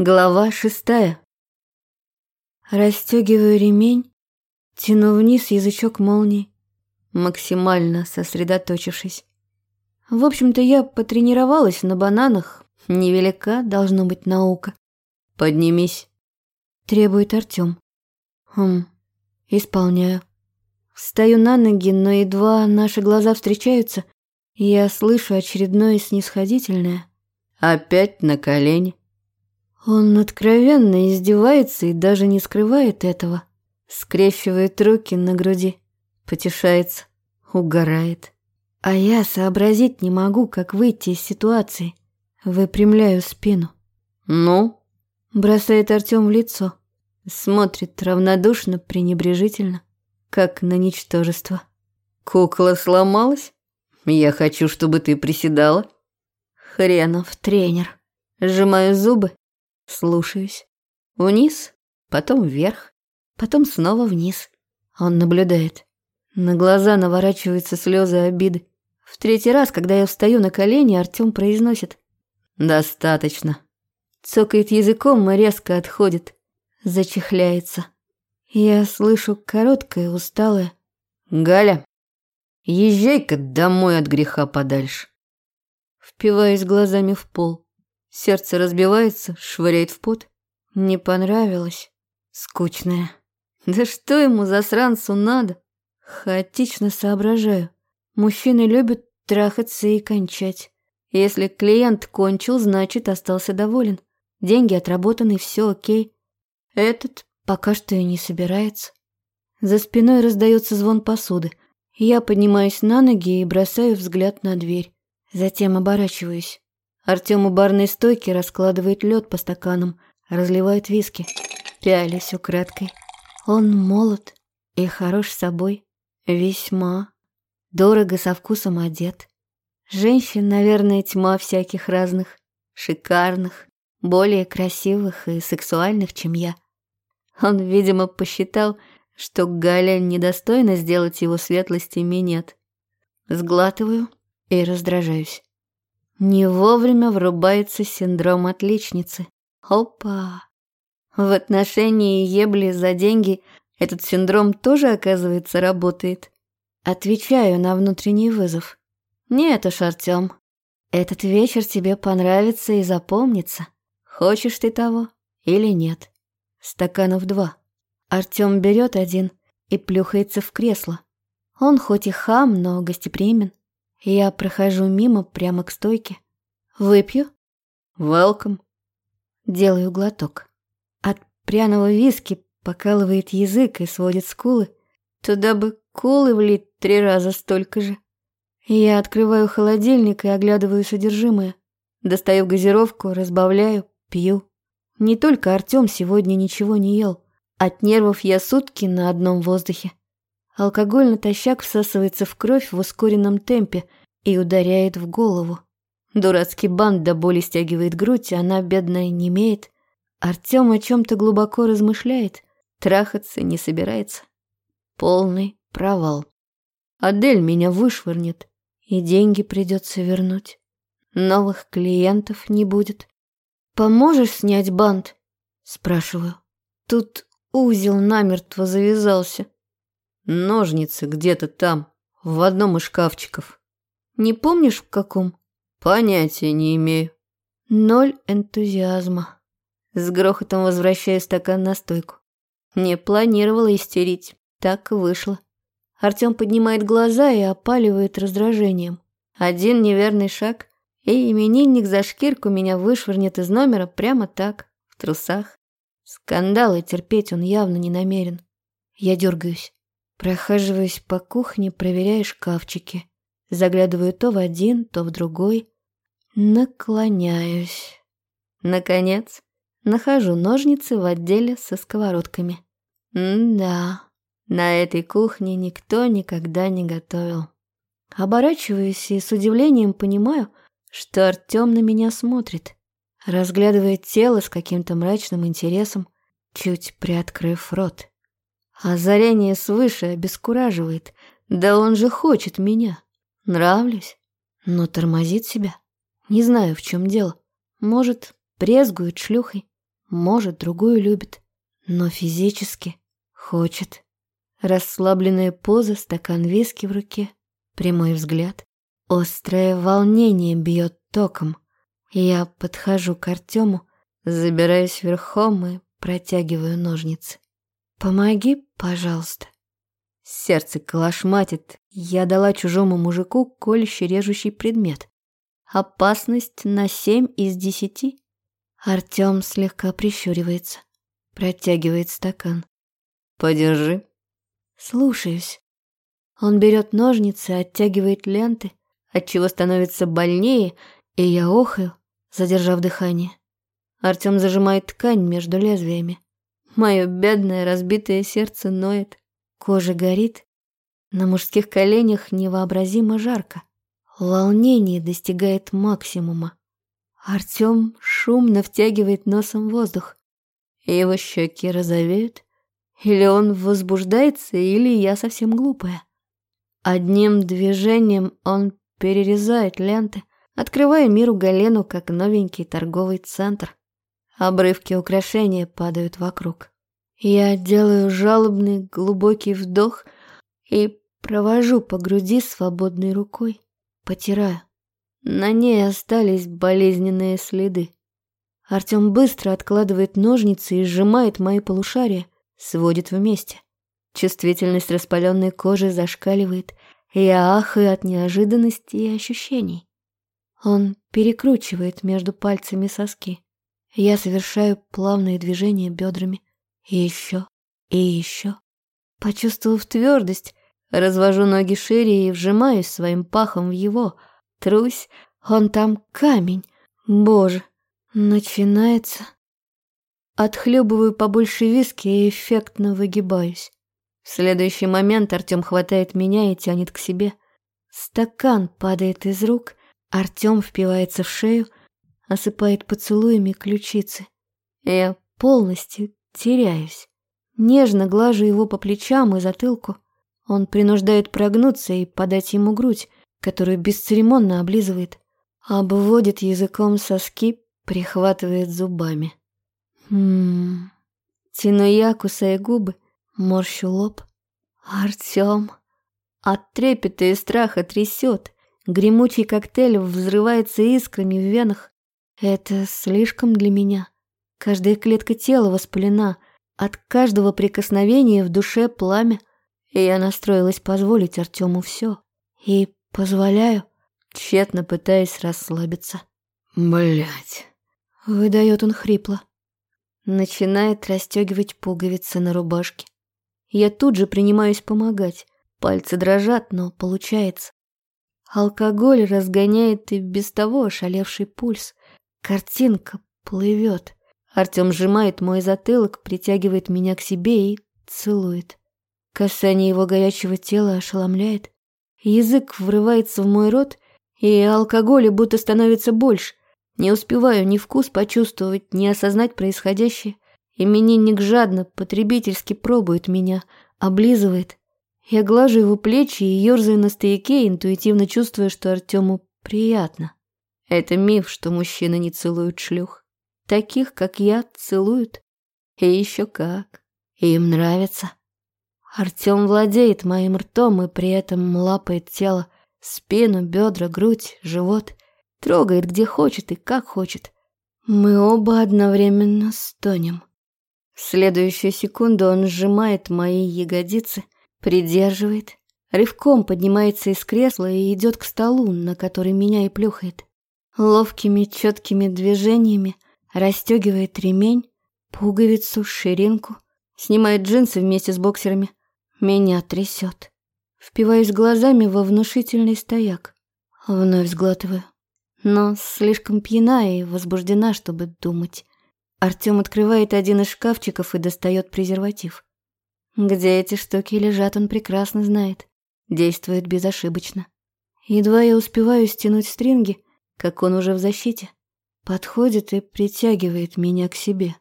Глава шестая. Растёгиваю ремень, тяну вниз язычок молнии, максимально сосредоточившись. В общем-то, я потренировалась на бананах, невелика должно быть наука. «Поднимись», — требует Артём. Хм, исполняю. Встаю на ноги, но едва наши глаза встречаются, я слышу очередное снисходительное. «Опять на колени». Он откровенно издевается и даже не скрывает этого. Скрещивает руки на груди, потешается, угорает. А я сообразить не могу, как выйти из ситуации. Выпрямляю спину. «Ну?» Бросает Артём в лицо. Смотрит равнодушно, пренебрежительно, как на ничтожество. «Кукла сломалась? Я хочу, чтобы ты приседала». Хренов тренер. Сжимаю зубы Слушаюсь. Вниз, потом вверх, потом снова вниз. Он наблюдает. На глаза наворачиваются слезы обиды. В третий раз, когда я встаю на колени, Артём произносит. «Достаточно». Цокает языком и резко отходит. Зачехляется. Я слышу короткое, усталое. «Галя, езжай-ка домой от греха подальше». Впиваюсь глазами в пол. Сердце разбивается, швыряет в пот. Не понравилось. Скучное. Да что ему, засранцу, надо? Хаотично соображаю. Мужчины любят трахаться и кончать. Если клиент кончил, значит, остался доволен. Деньги отработаны, все окей. Этот пока что и не собирается. За спиной раздается звон посуды. Я поднимаюсь на ноги и бросаю взгляд на дверь. Затем оборачиваюсь. Артем у барной стойки раскладывает лед по стаканам, разливает виски. Пялись украдкой. Он молод и хорош собой. Весьма. Дорого со вкусом одет. Женщин, наверное, тьма всяких разных. Шикарных, более красивых и сексуальных, чем я. Он, видимо, посчитал, что Галя недостойна сделать его светлости минет. Сглатываю и раздражаюсь. Не вовремя врубается синдром отличницы. Опа! В отношении ебли за деньги этот синдром тоже, оказывается, работает. Отвечаю на внутренний вызов. Нет уж, Артём, этот вечер тебе понравится и запомнится. Хочешь ты того или нет? Стаканов два. Артём берет один и плюхается в кресло. Он хоть и хам, но гостеприимен. Я прохожу мимо прямо к стойке. Выпью? Welcome. Делаю глоток. От пряного виски покалывает язык и сводит скулы. Туда бы колы влить три раза столько же. Я открываю холодильник и оглядываю содержимое. Достаю газировку, разбавляю, пью. Не только Артём сегодня ничего не ел. От нервов я сутки на одном воздухе. Алкоголь натощак всасывается в кровь в ускоренном темпе и ударяет в голову. Дурацкий бант до боли стягивает грудь, а она, бедная, не имеет. Артем о чем-то глубоко размышляет, трахаться не собирается. Полный провал. Адель меня вышвырнет, и деньги придется вернуть. Новых клиентов не будет. «Поможешь снять бант?» – спрашиваю. Тут узел намертво завязался. Ножницы где-то там, в одном из шкафчиков. Не помнишь, в каком? Понятия не имею. Ноль энтузиазма. С грохотом возвращаю стакан на стойку. Не планировала истерить, так и вышло. Артем поднимает глаза и опаливает раздражением. Один неверный шаг, и именинник за шкирку меня вышвырнет из номера прямо так, в трусах. Скандалы терпеть он явно не намерен. Я дергаюсь. Прохаживаюсь по кухне, проверяя шкафчики. Заглядываю то в один, то в другой. Наклоняюсь. Наконец, нахожу ножницы в отделе со сковородками. М-да, на этой кухне никто никогда не готовил. Оборачиваюсь и с удивлением понимаю, что Артём на меня смотрит, разглядывает тело с каким-то мрачным интересом, чуть приоткрыв рот. Озарение свыше обескураживает. Да он же хочет меня. Нравлюсь, но тормозит себя. Не знаю, в чем дело. Может, брезгует шлюхой. Может, другую любит, но физически хочет. Расслабленная поза, стакан виски в руке, прямой взгляд. Острое волнение бьет током. Я подхожу к Артему, забираюсь верхом и протягиваю ножницы. «Помоги, пожалуйста». Сердце колошматит. Я дала чужому мужику колющий режущий предмет. Опасность на семь из десяти. Артем слегка прищуривается. Протягивает стакан. «Подержи». Слушаюсь. Он берет ножницы, оттягивает ленты, отчего становится больнее, и я охаю, задержав дыхание. Артем зажимает ткань между лезвиями. Мое бедное разбитое сердце ноет, кожа горит. На мужских коленях невообразимо жарко. Волнение достигает максимума. Артем шумно втягивает носом воздух. Его щеки розовеют. Или он возбуждается, или я совсем глупая. Одним движением он перерезает ленты, открывая миру Галену как новенький торговый центр. Обрывки украшения падают вокруг. Я делаю жалобный глубокий вдох и провожу по груди свободной рукой, потираю. На ней остались болезненные следы. Артем быстро откладывает ножницы и сжимает мои полушария, сводит вместе. Чувствительность распаленной кожи зашкаливает, и я ахаю от неожиданности и ощущений. Он перекручивает между пальцами соски. Я совершаю плавные движения бедрами. И еще, и еще. Почувствовав твердость, развожу ноги шире и вжимаюсь своим пахом в его. Трусь, он там камень. Боже, начинается. Отхлебываю побольше виски и эффектно выгибаюсь. В следующий момент Артем хватает меня и тянет к себе. Стакан падает из рук, Артем впивается в шею, осыпает поцелуями ключицы. Я полностью теряюсь. Нежно глажу его по плечам и затылку. Он принуждает прогнуться и подать ему грудь, которую бесцеремонно облизывает. Обводит языком соски, прихватывает зубами. Ммм... Тяну я, кусая губы, морщу лоб. Артём. От трепета и страха трясет. Гремучий коктейль взрывается искрами в венах. Это слишком для меня. Каждая клетка тела воспалена. От каждого прикосновения в душе пламя. И я настроилась позволить Артему все. И позволяю, тщетно пытаясь расслабиться. Блять. Выдает он хрипло. Начинает расстегивать пуговицы на рубашке. Я тут же принимаюсь помогать. Пальцы дрожат, но получается. Алкоголь разгоняет и без того ошалевший пульс. Картинка плывет. Артем сжимает мой затылок, притягивает меня к себе и целует. Касание его горячего тела ошеломляет. Язык врывается в мой рот, и алкоголя будто становится больше. Не успеваю ни вкус почувствовать, ни осознать происходящее. Именинник жадно, потребительски пробует меня, облизывает. Я глажу его плечи и ерзаю на стояке, интуитивно чувствуя, что Артему приятно. Это миф, что мужчины не целуют шлюх. Таких, как я, целуют. И еще как. Им нравится. Артем владеет моим ртом и при этом лапает тело, спину, бедра, грудь, живот. Трогает где хочет и как хочет. Мы оба одновременно стонем. В следующую секунду он сжимает мои ягодицы, придерживает, рывком поднимается из кресла и идет к столу, на который меня и плюхает. Ловкими четкими движениями расстегивает ремень, пуговицу, ширинку, снимает джинсы вместе с боксерами. Меня трясет. Впиваюсь глазами во внушительный стояк. Вновь сглатываю. Но слишком пьяна и возбуждена, чтобы думать. Артем открывает один из шкафчиков и достает презерватив. Где эти штуки лежат, он прекрасно знает. Действует безошибочно. Едва я успеваю стянуть стринги, как он уже в защите. Подходит и притягивает меня к себе.